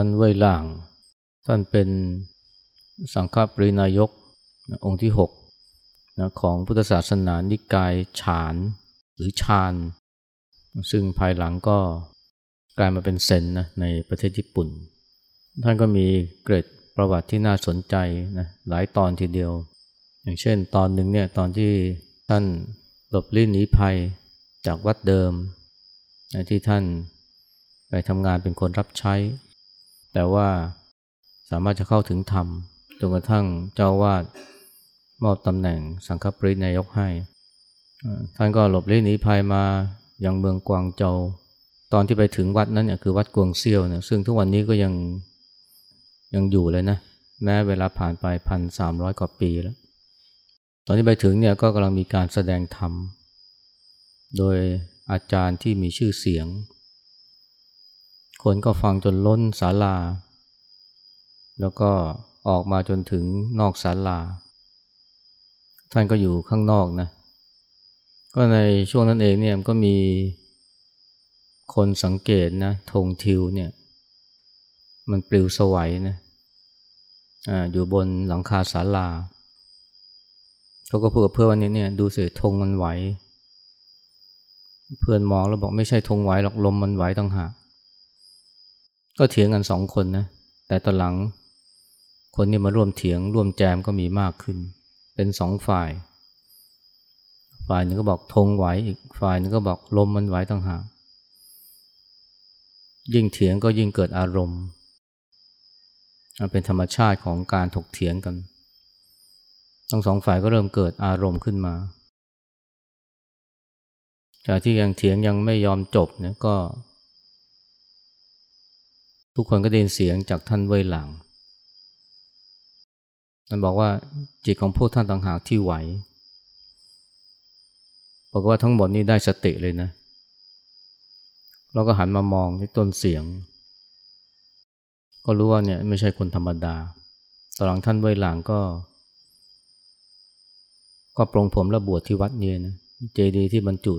ท่านเว่ยหล่าง ท่านเป็นสังฆปรินายกองค์ที่หกนะของพุทธศาสนานิกายฉานหรือชาญซึ่งภายหลังก็กลายมาเป็นเซนนะในประเทศญี่ปุ่น ท่านก็มีเกร็ดประวัติที่น่าสนใจนะหลายตอนทีเดียว อย่างเช่นตอนหนึ่งเนี่ยตอนที่ท่านหลบลี้หนีภัยจากวัดเดิมนะที่ท่านไปทำงานเป็นคนรับใช้ แต่ว่าสามารถจะเข้าถึงธรรมจนกระทั่งเจ้าวาดมอบตำแหน่งสังฆปรินายกให้ ท่านก็หลบเลี้หนีภัยมายังเมืองกวางโจวตอนที่ไปถึงวัดนั้นเนี่ยคือวัดกวงเซียวเนี่ยซึ่งทุกวันนี้ก็ยังยังอยู่เลยนะ แม้เวลาผ่านไปพันสามร้อยกว่าปีแล้ว ตอนที่ไปถึงเนี่ยก็กำลังมีการแสดงธรรม โดยอาจารย์ที่มีชื่อเสียง คนก็ฟังจนล้นศาลา แล้วก็ออกมาจนถึงนอกศาลา ท่านก็อยู่ข้างนอกนะ ก็ในช่วงนั้นเองเนี่ยก็มีคนสังเกตนะธงทิวเนี่ย มันปลิวสวัยนะอ่าอยู่บนหลังคาศาลาเขาก็พูดกับเพื่อนวันนี้เนี่ยดูสิธงมันไหว เพื่อนมองแล้วบอกไม่ใช่ธงไหวหรอกลมมันไหวต่างหาก ก็เถียงกันสองคนนะ แต่ตอนหลังคนนี้มาร่วมเถียงร่วมแจมก็มีมากขึ้น เป็นสองฝ่าย ฝ่ายหนึ่งก็บอกธงไหวอีกฝ่ายหนึ่งก็บอกลมมันไหวต่างหากยิ่งเถียงก็ยิ่งเกิดอารมณ์เป็นธรรมชาติของการถกเถียงกัน ทั้งสองฝ่ายก็เริ่มเกิดอารมณ์ขึ้นมา จากที่ยังเถียงยังไม่ยอมจบเนี่ยก็ ทุกคนก็ได้ยินเสียงจากท่านเว่ยหลังมันบอกว่าจิตของพวกท่านต่างหากที่ไหวบอกว่าทั้งหมดนี้ได้สติเลยนะเราก็หันมามองที่ต้นเสียง ก็รู้ว่าเนี่ยไม่ใช่คนธรรมดาตอนหลังท่านเว่ยหลางก็ ก็ปรงผมและบวชที่วัดเนี่ยนะเจดีย์ที่บรรจุ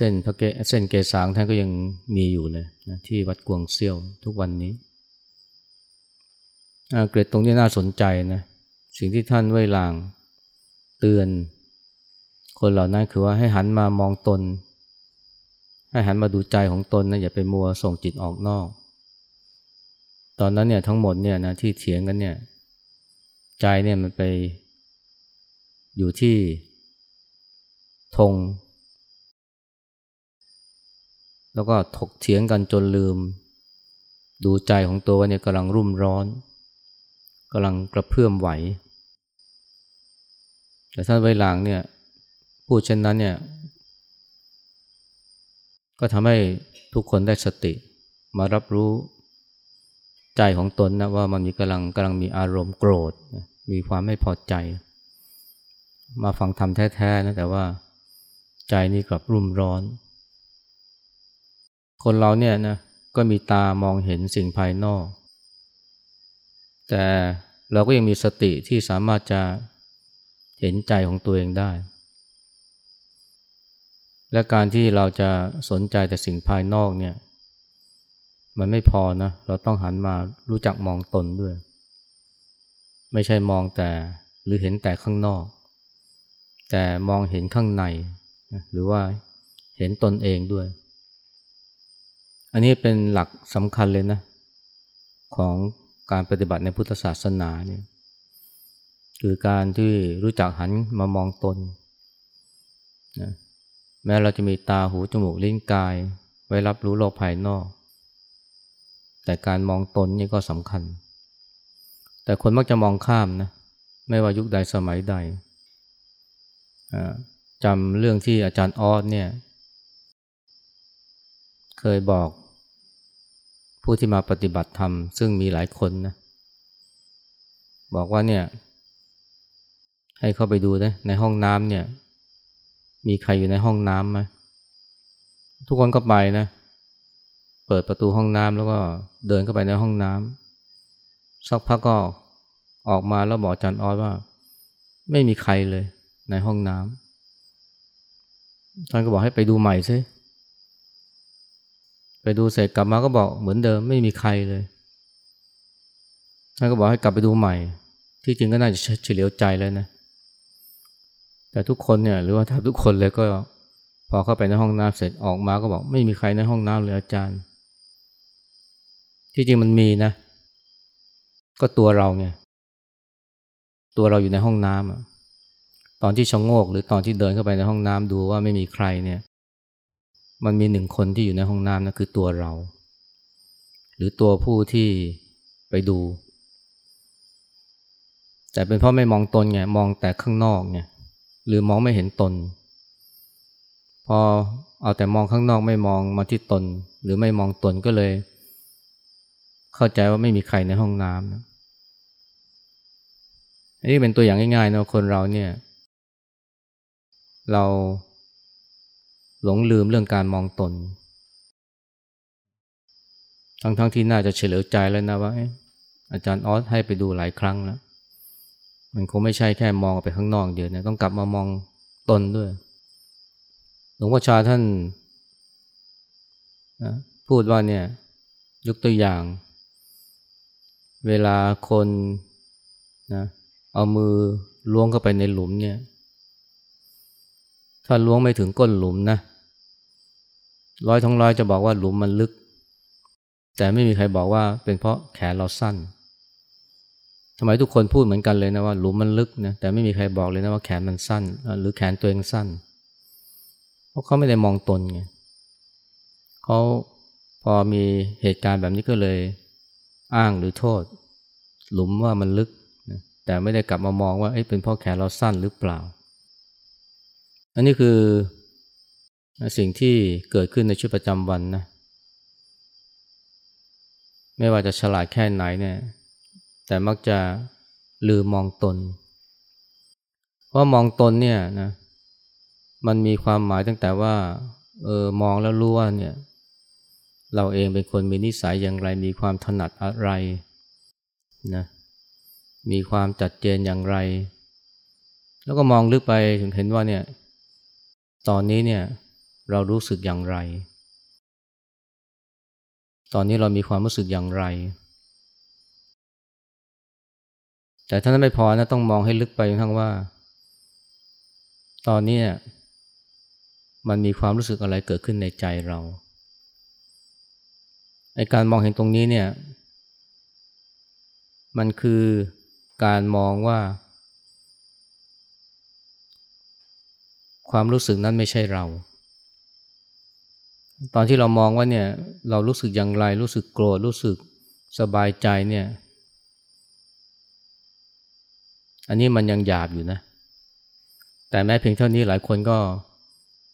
เส้นพระเกเส้นเกสางท่านก็ยังมีอยู่เลยนะที่วัดกวงเซี่ยวทุกวันนี้เกรดตรงนี้น่าสนใจนะสิ่งที่ท่านเว่ยหลางเตือน คนเหล่านั้นคือว่าให้หันมามองตน ให้หันมาดูใจของตนนะอย่าไปมัวส่งจิตออกนอก ตอนนั้นเนี่ยทั้งหมดเนี่ยนะที่เถียงกันเนี่ยใจเนี่ยมันไปอยู่ที่ธง แล้วก็ถกเถียงกันจนลืม ดูใจของตัวว่าเนี่ยกำลังรุ่มร้อนกำลังกระเพื่อมไหว แต่ท่านไวหลังเนี่ยพูดเช่นนั้นเนี่ยก็ทำให้ทุกคนได้สติมารับรู้ใจของตนนะว่ามันมีกำลังกำลังมีอารมณ์โกรธ มีความไม่พอใจ มาฟังธรรมแท้ๆนะแต่ว่าใจนี่กลับรุ่มร้อน คนเราเนี่ยนะก็มีตามองเห็นสิ่งภายนอก แต่เราก็ยังมีสติที่สามารถจะเห็นใจของตัวเองได้ และการที่เราจะสนใจแต่สิ่งภายนอกเนี่ย มันไม่พอนะ เราต้องหันมารู้จักมองตนด้วย ไม่ใช่มองแต่หรือเห็นแต่ข้างนอก แต่มองเห็นข้างใน หรือว่าเห็นตนเองด้วย อันนี้เป็นหลักสำคัญเลยนะ ของการปฏิบัติในพุทธศาสนาเนี่ยคือการที่รู้จักหันมามองตนนะแม้เราจะมีตาหูจมูกลิ้นกาย ไว้รับรู้โลกภายนอก แต่การมองตนนี่ก็สำคัญ แต่คนมักจะมองข้ามนะไม่ว่ายุคใดสมัยใดจำเรื่องที่อาจารย์ออสเนี่ย เคยบอกผู้ที่มาปฏิบัติธรรม ซึ่งมีหลายคนนะ บอกว่าเนี่ย ให้เข้าไปดูนะในห้องน้ำเนี่ย มีใครอยู่ในห้องน้ำไหมทุกคนก็ไปนะ เปิดประตูห้องน้ำแล้วก็เดินเข้าไปในห้องน้ำสักพักก็ออกมาแล้วบอกจารย์ออสว่า ไม่มีใครเลยในห้องน้ำท่านก็บอกให้ไปดูใหม่ซิ ดูเสร็จกลับมาก็บอกเหมือนเดิมไม่มีใครเลยท่านก็บอกให้กลับไปดูใหม่ ที่จริงก็น่าจะเฉลียวใจแล้วนะ แต่ทุกคนเนี่ยหรือว่าถ้าทุกคนเลยก็ พอเข้าไปในห้องน้ำเสร็จออกมาก็บอกไม่มีใครในห้องน้ำเลยอาจารย์ ที่จริงมันมีนะ ก็ตัวเราไงตัวเราอยู่ในห้องน้ำอะตอนที่ชะโงกหรือตอนที่เดินเข้าไปในห้องน้ำดูว่าไม่มีใครเนี่ย มันมีหนึ่งคนที่อยู่ในห้องน้ำนะคือตัวเรา หรือตัวผู้ที่ไปดู แต่เป็นเพราะไม่มองตนไงมองแต่ข้างนอกไงหรือมองไม่เห็นตน พอเอาแต่มองข้างนอกไม่มองมาที่ตน หรือไม่มองตนก็เลย เข้าใจว่าไม่มีใครในห้องน้ำนะอันนี้เป็นตัวอย่างง่ายๆนะคนเราเนี่ย เรา หลงลืมเรื่องการมองตน ทั้งๆทที่น่าจะเฉลียวใจแล้วนะว่าอาจารย์ออสให้ไปดูหลายครั้งแล้ว มันคงไม่ใช่แค่มองไปข้างนอกเดียวนะต้องกลับมามองตนด้วย หลวงพ่อชาท่านนะพูดว่าเนี่ยยกตัวอย่าง เวลาคนนะเอามือล้วงเข้าไปในหลุมเนี่ย ถ้าล้วงไม่ถึงก้นหลุมนะร้อยทั้งร้อยจะบอกว่าหลุมมันลึก แต่ไม่มีใครบอกว่าเป็นเพราะแขนเราสั้นทำไมทุกคนพูดเหมือนกันเลยนะว่าหลุมมันลึกนะแต่ไม่มีใครบอกเลยนะว่าแขนมันสั้น หรือแขนตัวเองสั้น เพราะเขาไม่ได้มองตนไงเขาพอมีเหตุการณ์แบบนี้ก็เลยอ้างหรือโทษ หลุมว่ามันลึก แต่ไม่ได้กลับมามองว่าเป็นเพราะแขนเราสั้นหรือเปล่า อันนี้คือสิ่งที่เกิดขึ้นในชีวิตประจำวันนะ ไม่ว่าจะฉลาดแค่ไหนเนี่ย แต่มักจะลืมมองตน เพราะมองตนเนี่ยนะ มันมีความหมายตั้งแต่ว่า เออ มองแล้วรู้ว่าเนี่ย เราเองเป็นคนมีนิสัยอย่างไร มีความถนัดอะไรนะ มีความจัดเจนอย่างไร แล้วก็มองลึกไปถึงเห็นว่าเนี่ย ตอนนี้เนี่ยเรารู้สึกอย่างไร ตอนนี้เรามีความรู้สึกอย่างไร แต่ถ้านั้นไม่พอนะต้องมองให้ลึกไปทั้งว่า ตอนนี้มันมีความรู้สึกอะไรเกิดขึ้นในใจเราไอการมองเห็นตรงนี้เนี่ย มันคือการมองว่า ความรู้สึกนั้นไม่ใช่เรา ตอนที่เรามองว่าเนี่ยเรารู้สึกอย่างไร รู้สึกโกรธรู้สึกสบายใจเนี่ย อันนี้มันยังหยาบอยู่นะ แต่แม้เพียงเท่านี้หลายคนก็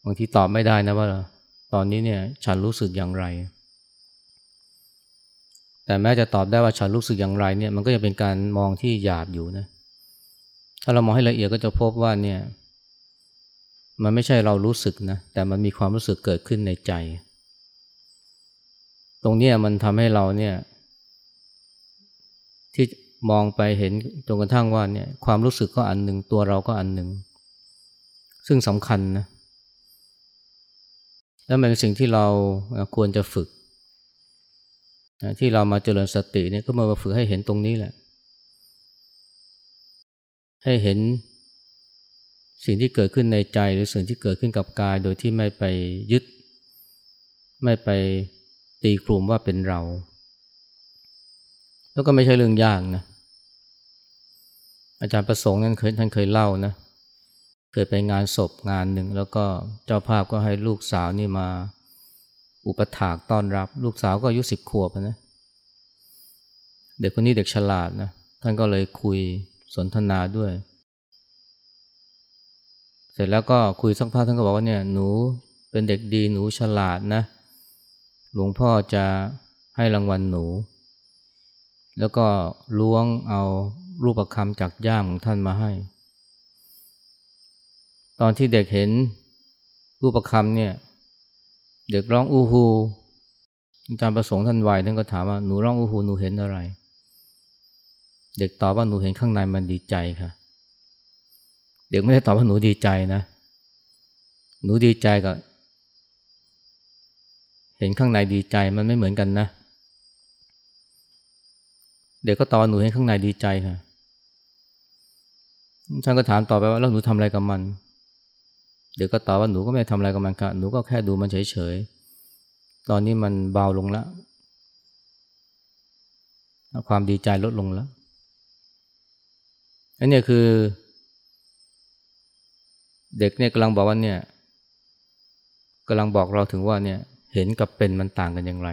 บางทีตอบไม่ได้นะว่า ตอนนี้เนี่ยฉันรู้สึกอย่างไร แต่แม้จะตอบได้ว่าฉันรู้สึกอย่างไรเนี่ยมันก็ยังเป็นการมองที่หยาบอยู่นะ ถ้าเรามองให้ละเอียดก็จะพบว่าเนี่ย มันไม่ใช่เรารู้สึกนะ แต่มันมีความรู้สึกเกิดขึ้นในใจ ตรงนี้มันทำให้เราเนี่ยที่มองไปเห็นจนกระทั่งว่าเนี่ยความรู้สึกก็อันหนึ่งตัวเราก็อันหนึ่ง ซึ่งสำคัญนะและมันเป็นสิ่งที่เราควรจะฝึกที่เรามาเจริญสติเนี่ยก็มาฝึกให้เห็นตรงนี้แหละ ให้เห็น สิ่งที่เกิดขึ้นในใจหรือสิ่งที่เกิดขึ้นกับกาย โดยที่ไม่ไปยึด ไม่ไปตีกลุ่มว่าเป็นเรา แล้วก็ไม่ใช่เรื่องยากนะ อาจารย์ประสงค์นั้นเคยท่านเคยเล่านะ เคยไปงานศพงานหนึ่ง แล้วก็เจ้าภาพก็ให้ลูกสาวนี่มาอุปถากต้อนรับ ลูกสาวก็อายุสิบขวบนะ เด็กคนนี้เด็กฉลาดนะ ท่านก็เลยคุยสนทนาด้วย เสร็จแล้วก็คุยสักพักท่านก็บอกว่าเนี่ยหนูเป็นเด็กดีหนูฉลาดนะ หลวงพ่อจะให้รางวัลหนู แล้วก็ล้วงเอารูปคำจากย่ามของท่านมาให้ ตอนที่เด็กเห็นรูปคำเนี่ย เด็กร้องอู้ฮูอาจารย์ประสงค์ท่านวัยท่านก็ถามว่าหนูร้องอู้ฮูหนูเห็นอะไร เด็กตอบว่าหนูเห็นข้างในมันดีใจค่ะ เด็กไม่ได้ตอบว่าหนูดีใจนะ หนูดีใจกับเห็นข้างในดีใจมันไม่เหมือนกันนะ เด็กก็ตอบหนูเห็นข้างในดีใจค่ะท่านก็ถามต่อไปว่าแล้วหนูทำอะไรกับมัน เด็กก็ตอบว่าหนูก็ไม่ทำอะไรกับมันค่ะหนูก็แค่ดูมันเฉยๆ ตอนนี้มันเบาลงแล้วความดีใจลดลงแล้วอันนี้คือ เด็กเนี่ยกำลังบอกว่าเนี่ยกำลังบอกเราถึงว่าเนี่ยเห็นกับเป็นมันต่างกันอย่างไร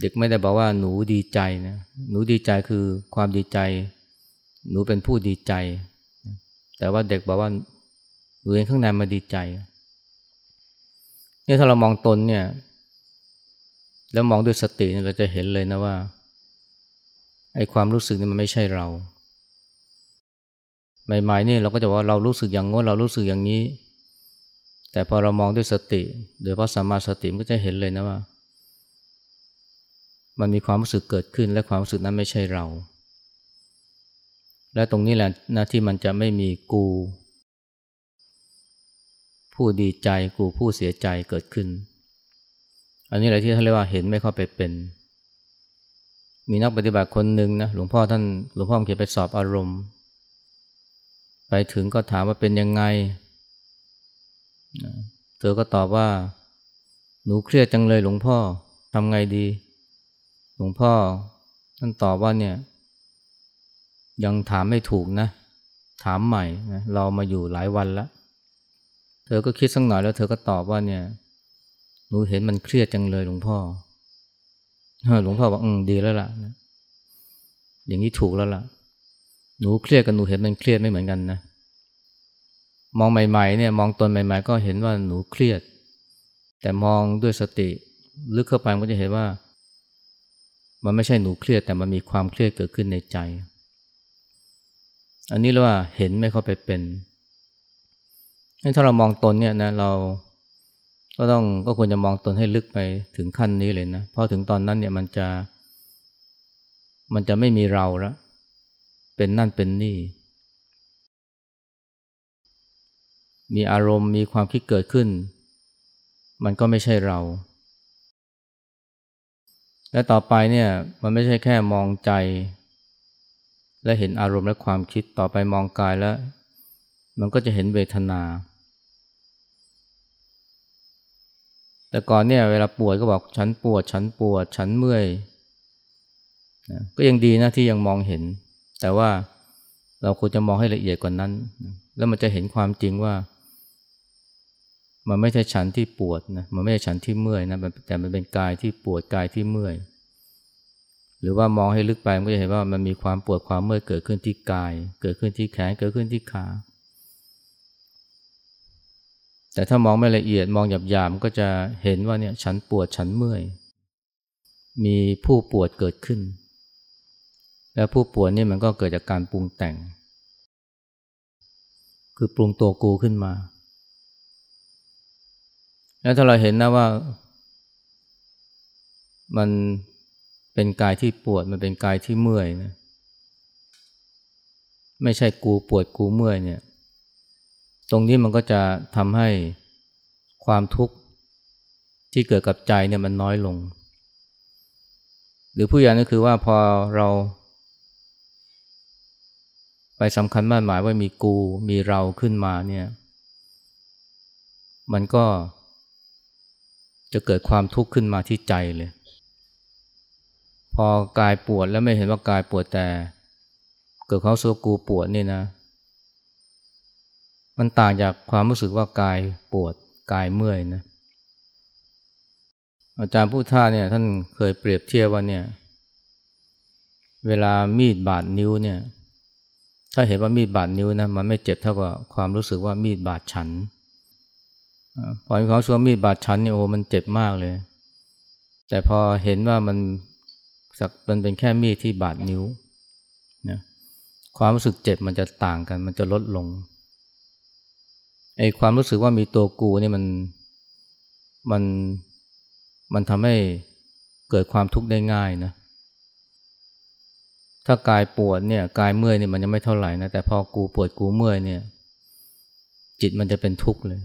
เด็กไม่ได้บอกว่าหนูดีใจนะหนูดีใจคือความดีใจ หนูเป็นผู้ดีใจ แต่ว่าเด็กบอกว่าหนูเองข้างในมาดีใจเนี่ยถ้าเรามองตนเนี่ย แล้วมองด้วยสติเราจะเห็นเลยนะว่าไอ้ความรู้สึกนี่มันไม่ใช่เรา ใหม่ๆนี่เราก็จะว่าเรารู้สึกอย่างงน้นเรารู้สึกอย่างนี้ แต่พอเรามองด้วยสติโดยเพราะสมาสติมันก็จะเห็นเลยนะว่า มันมีความรู้สึกเกิดขึ้นและความรู้สึกนั้นไม่ใช่เรา และตรงนี้แหละนะที่มันจะไม่มีกู ผู้ดีใจกูผู้เสียใจเกิดขึ้น อันนี้แหละที่เขานเรียกว่าเห็นไม่เข้าไปเป็น มีนักปฏิบัติคนหนึ่งนะหลวงพ่อท่านหลวงพ่อเขียนไปสอบอารมณ์ ไปถึงก็ถามว่าเป็นยังไง เธอก็ตอบว่า หนูเครียดจังเลยหลวงพ่อทำไงดี หลวงพ่อท่านตอบว่าเนี่ย ยังถามไม่ถูกนะ ถามใหม่นะเรามาอยู่หลายวันแล้ว เธอก็คิดสักหน่อยแล้วเธอก็ตอบว่าเนี่ย หนูเห็นมันเครียดจังเลยหลวงพ่อหลวงพ่อบอกอืมดีแล้วล่ะ อย่างนี้ถูกแล้วล่ะ หนูเครียดกับหนูเห็นมันเครียดไม่เหมือนกันนะ มองใหม่ๆเนี่ยมองตนใหม่ ๆ ก็เห็นว่าหนูเครียด แต่มองด้วยสติลึกเข้าไปก็จะเห็นว่า มันไม่ใช่หนูเครียดแต่มันมีความเครียดเกิดขึ้นในใจ อันนี้เรียกว่าเห็นไม่เข้าไปเป็นถ้าเรามองตนเนี่ยนะเราก็ต้องก็ควรจะมองตนให้ลึกไปถึงขั้นนี้เลยนะ เพราะถึงตอนนั้นเนี่ยมันจะ มันจะไม่มีเราแล้ว เป็นนั่นเป็นนี่ มีอารมณ์มีความคิดเกิดขึ้น มันก็ไม่ใช่เรา และต่อไปเนี่ยมันไม่ใช่แค่มองใจ และเห็นอารมณ์และความคิดต่อไปมองกายแล้ว มันก็จะเห็นเวทนา แต่ก่อนเนี่ยเวลาปวดก็บอกฉันปวด ฉันปวด ฉันเมื่อยนะก็ยังดีนะที่ยังมองเห็น แต่ว่าเราควรจะมองให้ละเอียดกว่านั้น แล้วมันจะเห็นความจริงว่า มันไม่ใช่ฉันที่ปวดนะมันไม่ใช่ฉันที่เมื่อยนะแต่มันเป็นกายที่ปวดกายที่เมื่อย หรือว่ามองให้ลึกไปมันก็จะเห็นว่ามันมีความปวดความเมื่อยเกิดขึ้นที่กาย เกิดขึ้นที่แขนเกิดขึ้นที่ขาแต่ถ้ามองไม่ละเอียดมองหยาบๆมันก็จะเห็นว่าเนี่ยฉันปวดฉันเมื่อย มีผู้ปวดเกิดขึ้น และผู้ปวดนี่มันก็เกิดจากการปรุงแต่ง คือปรุงตัวกูขึ้นมา แล้วถ้าเราเห็นนะว่า มันเป็นกายที่ปวดมันเป็นกายที่เมื่อยนะไม่ใช่กูปวดกูเมื่อยเนี่ย ตรงนี้มันก็จะทำให้ความทุกข์ที่เกิดกับใจเนี่ยมันน้อยลง หรือผู้ย่างก็คือว่าพอเรา สำคัญมากหมายว่ามีกูมีเราขึ้นมาเนี่ย มันก็จะเกิดความทุกข์ขึ้นมาที่ใจเลย พอกายปวดแล้วไม่เห็นว่ากายปวดแต่ เกิดเขาสัวกูปวดนี่นะ มันต่างจากความรู้สึกว่ากายปวดกายเมื่อยนะอาจารย์ผู้ท่าเนี่ยท่านเคยเปรียบเทียบว่าเนี่ย เวลามีดบาดนิ้วเนี่ย ถ้าเห็นว่ามีดบาดนิ้วนะมันไม่เจ็บเท่ากับความรู้สึกว่ามีดบาดฉันพอเขาสวมมีดบาดชั้นนี่โอ้มันเจ็บมากเลย แต่พอเห็นว่ามันสักมันเป็นแค่มีดที่บาดนิ้วนะความรู้สึกเจ็บมันจะต่างกัน มันจะลดลงไอ้ความรู้สึกว่ามีตัวกูนี่มันมันมันทำให้เกิดความทุกข์ได้ง่ายนะ ถ้ากายปวดเนี่ยกายเมื่อยเนี่ยมันยังไม่เท่าไหร่นะแต่พอกูปวดกูเมื่อยเนี่ย จิตมันจะเป็นทุกข์เลย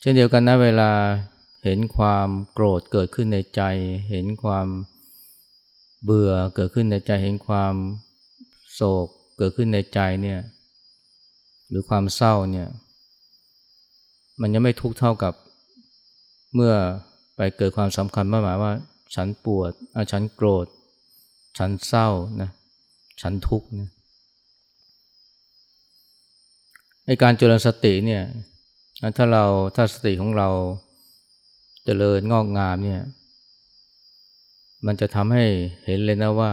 เช่นเดียวกันนะเวลาเห็นความโกรธเกิดขึ้นในใจ เห็นความเบื่อเกิดขึ้นในใจเห็นความโศกเกิดขึ้นในใจเนี่ยหรือความเศร้าเนี่ย มันยังไม่ทุกข์เท่ากับเมื่อไปเกิดความสำคัญมากหมายว่า ฉันปวดฉันโกรธ ฉันเศร้านะฉันทุกข์นะในการเจริญสติเนี่ยถ้าเราถ้าสติของเราเจริญงอกงามเนี่ย มันจะทำให้เห็นเลยนะว่า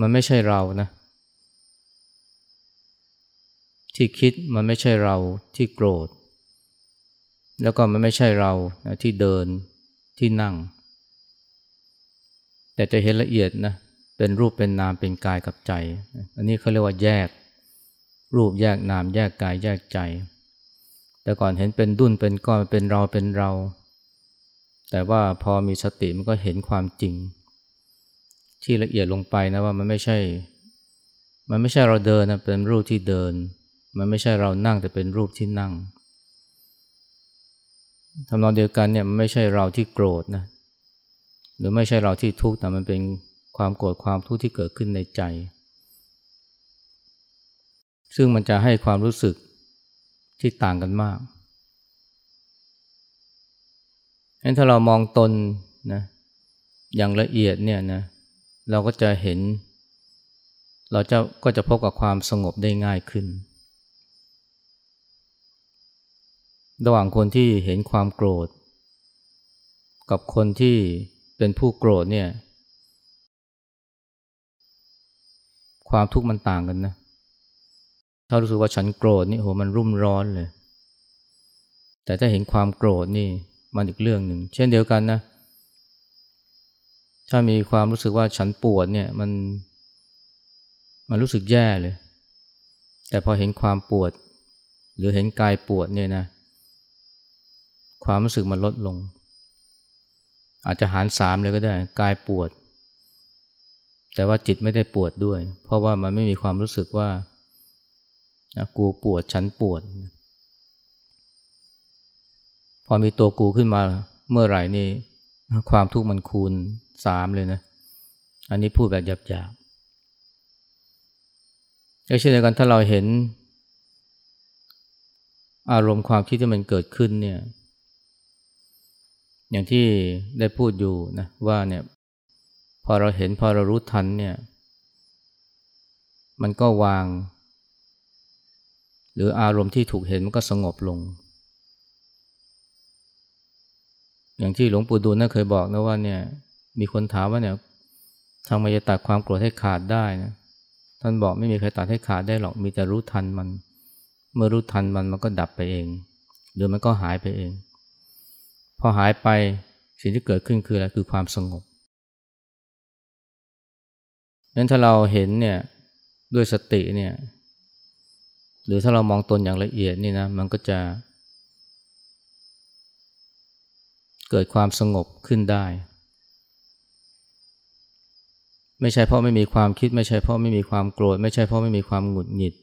มันไม่ใช่เรานะ ที่คิดมันไม่ใช่เราที่โกรธ แล้วก็มันไม่ใช่เราที่เดินที่นั่ง แต่จะเห็นละเอียดนะเป็นรูปเป็นนามเป็นกายกับใจ อันนี้เขาเรียกว่าแยก รูปแยกนามแยกกายแยกใจ แต่ก่อนเห็นเป็นดุนเป็นก้อนเป็นเราเป็นเรา แต่ว่าพอมีสติมันก็เห็นความจริง ที่ละเอียดลงไปนะว่ามันไม่ใช่ มันไม่ใช่เราเดินนะเป็นรูปที่เดิน มันไม่ใช่เรานั่งแต่เป็นรูปที่นั่ง ทำนองเดียวกันเนี่ยมันไม่ใช่เราที่โกรธนะหรือไม่ใช่เราที่ทุกข์แต่มันเป็นความโกรธความทุกข์ที่เกิดขึ้นในใจ ซึ่งมันจะให้ความรู้สึกที่ต่างกันมากงั้นถ้าเรามองตนนะอย่างละเอียดเนี่ยนะเราก็จะเห็น เราจะก็จะพบกับความสงบได้ง่ายขึ้น ระหว่างคนที่เห็นความโกรธ กับคนที่เป็นผู้โกรธเนี่ย ความทุกข์มันต่างกันนะ ถ้ารู้สึกว่าฉันโกรธนี่โหมันรุ่มร้อนเลย แต่ถ้าเห็นความโกรธนี่มันอีกเรื่องหนึ่ง เช่นเดียวกันนะ ถ้ามีความรู้สึกว่าฉันปวดเนี่ยมัน มันรู้สึกแย่เลย แต่พอเห็นความปวด หรือเห็นกายปวดเนี่ยนะ ความรู้สึกมันลดลง อาจจะหารสามเลยก็ได้กายปวด แต่ว่าจิตไม่ได้ปวดด้วย เพราะว่ามันไม่มีความรู้สึกว่ากูปวดฉันปวด พอมีตัวกูขึ้นมาเมื่อไหร่นี่ความทุกข์มันคูณสามเลยนะ อันนี้พูดแบบหยาบๆเช่นเดียวกันถ้าเราเห็น อารมณ์ความคิดที่มันเกิดขึ้นเนี่ย อย่างที่ได้พูดอยู่นะว่าเนี่ยพอเราเห็นพอเรารู้ทันเนี่ย มันก็วาง หรืออารมณ์ที่ถูกเห็นมันก็สงบลง อย่างที่หลวงปู่ดูลน่าเคยบอกนะว่าเนี่ยมีคนถามว่าเนี่ยทางมายตัดความโกรธให้ขาดได้นะท่านบอกไม่มีใครตัดให้ขาดได้หรอกมีแต่รู้ทันมัน เมื่อรู้ทันมันมันก็ดับไปเอง หรือมันก็หายไปเอง พอหายไปสิ่งที่เกิดขึ้นคืออะไรคือความสงบนั้นถ้าเราเห็นเนี่ยด้วยสติเนี่ยหรือถ้าเรามองตนอย่างละเอียดนี่นะมันก็จะ เกิดความสงบขึ้นได้ ไม่ใช่เพราะไม่มีความคิด ไม่ใช่เพราะไม่มีความโกรธ ไม่ใช่เพราะไม่มีความหงุดหงิด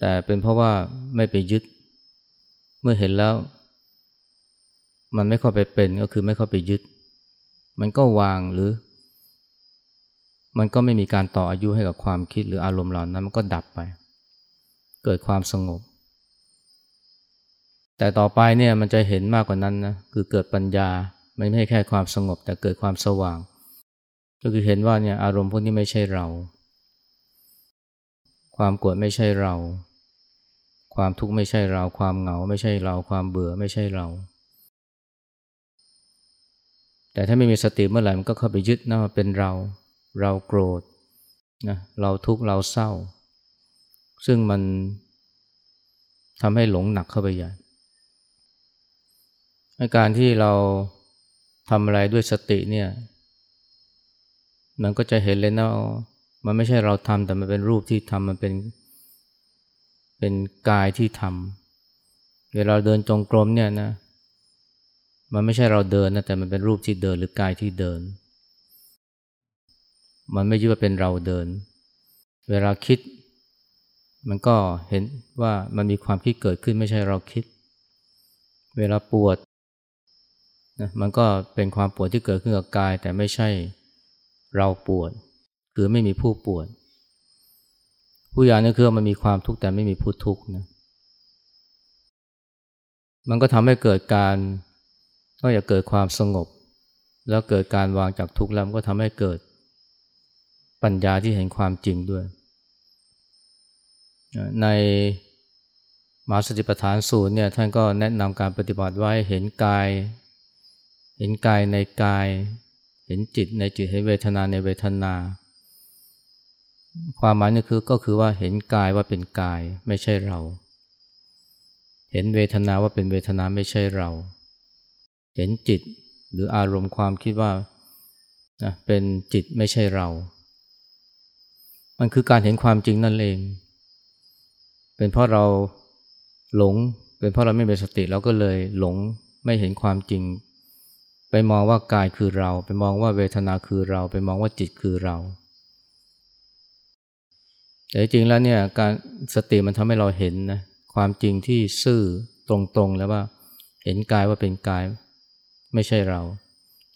แต่เป็นเพราะว่าไม่ไปยึด เมื่อเห็นแล้ว มันไม่เข้าไปเป็นก็คือไม่เข้าไปยึด มันก็วางหรือ มันก็ไม่มีการต่ออายุให้กับความคิดหรืออารมณ์เหล่านั้นมันก็ดับไป เกิดความสงบ แต่ต่อไปเนี่ยมันจะเห็นมากกว่านั้นนะคือเกิดปัญญาไม่ใช่แค่ความสงบ แต่เกิดความสว่าง ก็คือเห็นว่าเนี่ยอารมณ์พวกนี้ไม่ใช่เรา ความโกรธไม่ใช่เรา ความทุกข์ไม่ใช่เรา ความเหงาไม่ใช่เรา ความเบื่อไม่ใช่เรา แต่ถ้าไม่มีสติเมื่อไหร่มันก็เข้าไปยึดนะว่าเป็นเรา เราโกรธนะเราทุกข์เราเศร้า ซึ่งมันทำให้หลงหนักเข้าไปใหญ่การที่เราทำอะไรด้วยสติเนี่ยมันก็จะเห็นเลยนะมันไม่ใช่เราทำแต่มันเป็นรูปที่ทำมันเป็น เป็นกายที่ทำเวลาเดินจงกรมเนี่ยนะ มันไม่ใช่เราเดินนะแต่มันเป็นรูปที่เดินหรือกายที่เดิน มันไม่ยึดว่าเป็นเราเดิน เวลาคิด มันก็เห็นว่ามันมีความคิดเกิดขึ้นไม่ใช่เราคิด เวลาปวดนะมันก็เป็นความปวดที่เกิดขึ้นกับกาย แต่ไม่ใช่เราปวด คือไม่มีผู้ปวด ผู้ยานี่คือมันมีความทุกข์แต่ไม่มีผู้ทุกข์นะมันก็ทำให้เกิดการ ก็อยากเกิดความสงบ แล้วเกิดการวางจากทุกข์แล้วก็ทำให้เกิดปัญญาที่เห็นความจริงด้วย ในมาสติปัฏฐานสูตรเนี่ยท่านก็แนะนำการปฏิบัติไว้เห็นกาย เห็นกายในกาย เห็นจิตในจิตเห็นเวทนาในเวทนา ความหมายนี่คือก็คือว่าเห็นกายว่าเป็นกายไม่ใช่เรา เห็นเวทนาว่าเป็นเวทนาไม่ใช่เรา เห็นจิตหรืออารมณ์ความคิดว่าเป็นจิตไม่ใช่เรา มันคือการเห็นความจริงนั่นเอง เป็นเพราะเราหลง เป็นเพราะเราไม่มีสติเราก็เลยหลงไม่เห็นความจริง ไปมองว่ากายคือเรา ไปมองว่าเวทนาคือเรา ไปมองว่าจิตคือเรา แต่จริงแล้วเนี่ยการสติมันทำให้เราเห็นนะความจริงที่ซื่อตรงๆแล้วว่า เห็นกายว่าเป็นกาย ไม่ใช่เรา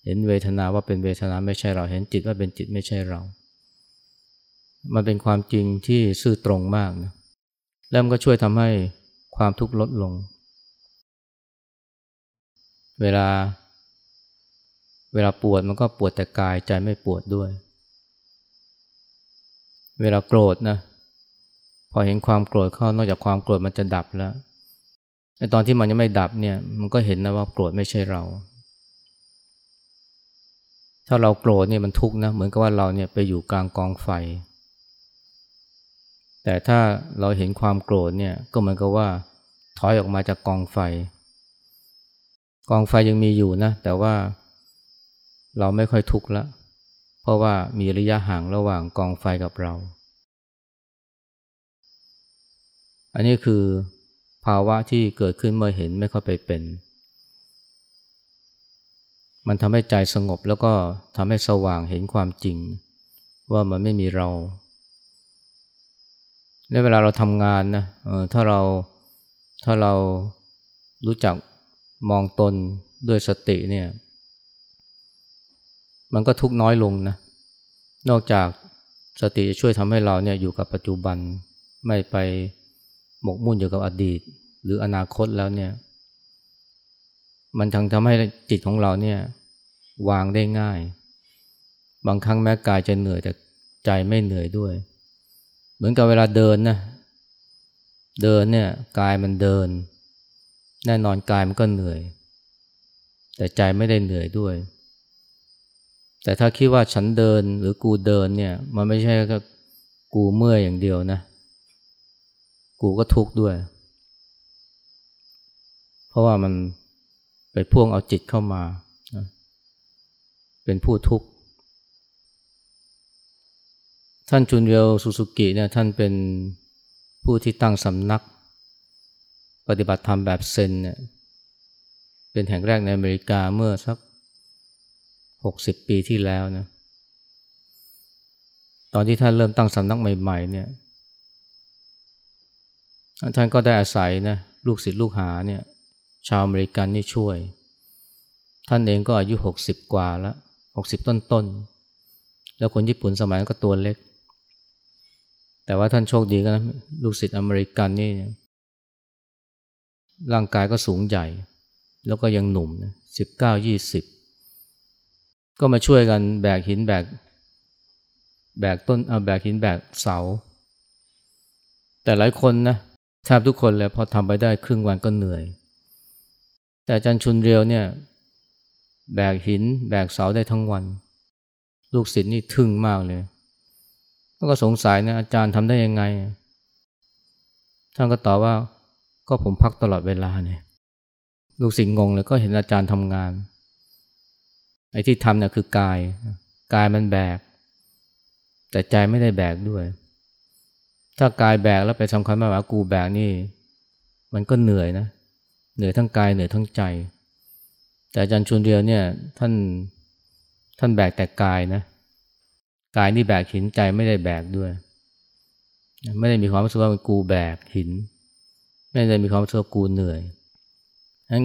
เห็นเวทนาว่าเป็นเวทนาไม่ใช่เรา เห็นจิตว่าเป็นจิตไม่ใช่เรา มันเป็นความจริงที่ซื่อตรงมากนะแล้วมันก็ช่วยทำให้ความทุกข์ลดลง เวลา เวลาปวดมันก็ปวดแต่กายใจไม่ปวดด้วย เวลาโกรธนะ พอเห็นความโกรธเข้านอกจากความโกรธมันจะดับแล้วไอตอนที่มันยังไม่ดับเนี่ย มันก็เห็นนะว่าโกรธไม่ใช่เรา ถ้าเราโกรธเนี่ยมันทุกข์นะ เหมือนกับว่าเราเนี่ยไปอยู่กลางกองไฟ แต่ถ้าเราเห็นความโกรธเนี่ยก็เหมือนกับว่าถอยออกมาจากกองไฟ กองไฟยังมีอยู่นะ แต่ว่าเราไม่ค่อยทุกข์ละ เพราะว่ามีระยะห่างระหว่างกองไฟกับเรา อันนี้คือภาวะที่เกิดขึ้นเมื่อเห็นไม่ค่อยไปเป็น มันทำให้ใจสงบแล้วก็ทำให้สว่างเห็นความจริง ว่ามันไม่มีเราในเวลาเราทำงานนะถ้าเราถ้าเรารู้จักมองตนด้วยสติเนี่ย มันก็ทุกน้อยลงนะ นอกจากสติจะช่วยทำให้เราเนี่ยอยู่กับปัจจุบันไม่ไปหมกมุ่นอยู่กับอดีต หรืออนาคตแล้วเนี่ย มันทั้งทำให้จิตของเราเนี่ยวางได้ง่าย บางครั้งแม้กายจะเหนื่อยแต่ใจไม่เหนื่อยด้วย เหมือนกับเวลาเดินนะเดินเนี่ยกายมันเดิน แน่นอนกายมันก็เหนื่อย แต่ใจไม่ได้เหนื่อยด้วย แต่ถ้าคิดว่าฉันเดินหรือกูเดินเนี่ย มันไม่ใช่ก็กูเมื่อยอย่างเดียวนะ กูก็ทุกข์ด้วย เพราะว่ามัน ไปพ่วงเอาจิตเข้ามา เป็นผู้ทุกข์ ท่านจุนเรียวสุสุกิเนี่ยท่านเป็นผู้ที่ตั้งสำนัก ปฏิบัติธรรมแบบเซนเนี่ยเป็นแห่งแรกในอเมริกาเมื่อสักหกสิบปีที่แล้วนะตอนที่ท่านเริ่มตั้งสำนักใหม่ๆเนี่ยท่านก็ได้อาศัยนะลูกศิษย์ลูกหาเนี่ย ชาวอเมริกันนี่ช่วย ท่านเองก็อายุหกสิบกว่าแล้วหกสิบต้นๆแล้วคนญี่ปุ่นสมัยนั้นก็ตัวเล็ก แต่ว่าท่านโชคดีก็นะลูกศิษย์อเมริกันนี่ร่างกายก็สูงใหญ่ แล้วก็ยังหนุ่มนะสิบเก้ายี่สิบก็มาช่วยกันแบกหินแบก แบกต้นเอาแบกหินแบกเสา แต่หลายคนนะแทบทุกคนเลยพอทำไปได้ครึ่งวันก็เหนื่อย แต่อาจารย์ชุนเรียวเนี่ยแบกหิน แบกเสาได้ทั้งวัน ลูกศิษย์นี่ทึ่งมากเลยก็สงสัยนะอาจารย์ทำได้ยังไง ท่านก็ตอบว่าก็ผมพักตลอดเวลาเนี่ยลูกศิษย์งงเลยก็เห็นอาจารย์ทำงาน ไอ้ที่ทำเนี่ยคือกาย กายมันแบก แต่ใจไม่ได้แบกด้วย ถ้ากายแบกแล้วไปสำคัญมากว่ากูแบกนี่ มันก็เหนื่อยนะ เหนื่อยทั้งกายเหนื่อยทั้งใจ แต่อาจารย์ชุนเรียวเนี่ยท่านท่านแบกแต่กายนะกายนี่แบกหินใจไม่ได้แบกด้วย ไม่ได้มีความรู้สึกว่ากูแบกหิน ไม่ได้มีความรู้สึกว่ากูเหนื่อยนั้น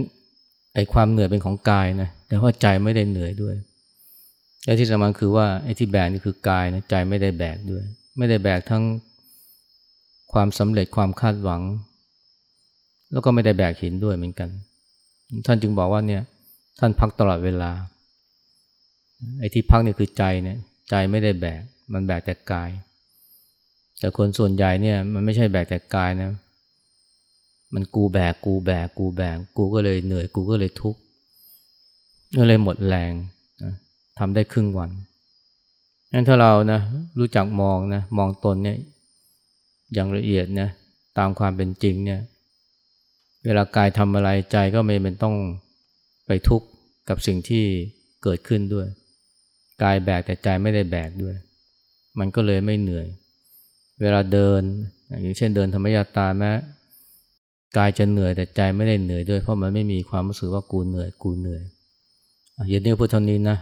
ไอ้ความเหนื่อยเป็นของกายนะแต่ว่าใจไม่ได้เหนื่อยด้วยและที่สำคัญคือว่าไอ้ที่แบกนี่คือกายนะใจไม่ได้แบกด้วย ไม่ได้แบกทั้งความสำเร็จความคาดหวัง แล้วก็ไม่ได้แบกหินด้วยเหมือนกัน ท่านจึงบอกว่าเนี่ยท่านพักตลอดเวลาไอ้ที่พักนี่คือใจเนี่ยใจไม่ได้แบก มันแบกแต่กาย แต่คนส่วนใหญ่เนี่ยมันไม่ใช่แบกแต่กายนะมันกูแบกกูแบกกูแบกกูก็เลยเหนื่อยกูก็เลยทุกข์ก็เลยหมดแรงนะทำได้ครึ่งวันงั้นถ้าเรานะรู้จักมองนะมองตนเนี่ยอย่างละเอียดนะตามความเป็นจริงเนี่ย เวลากายทำอะไรใจก็ไม่เป็นต้องไปทุกข์กับสิ่งที่เกิดขึ้นด้วย กายแบกแต่ใจไม่ได้แบกด้วย มันก็เลยไม่เหนื่อย เวลาเดิน อย่างเช่นเดินธรรมยาตาแม้กายจะเหนื่อยแต่ใจไม่ได้เหนื่อยด้วย เพราะมันไม่มีความรู้สึกว่ากูเหนื่อยกูเหนื่อยเย็นนี้พูดเท่านี้นะ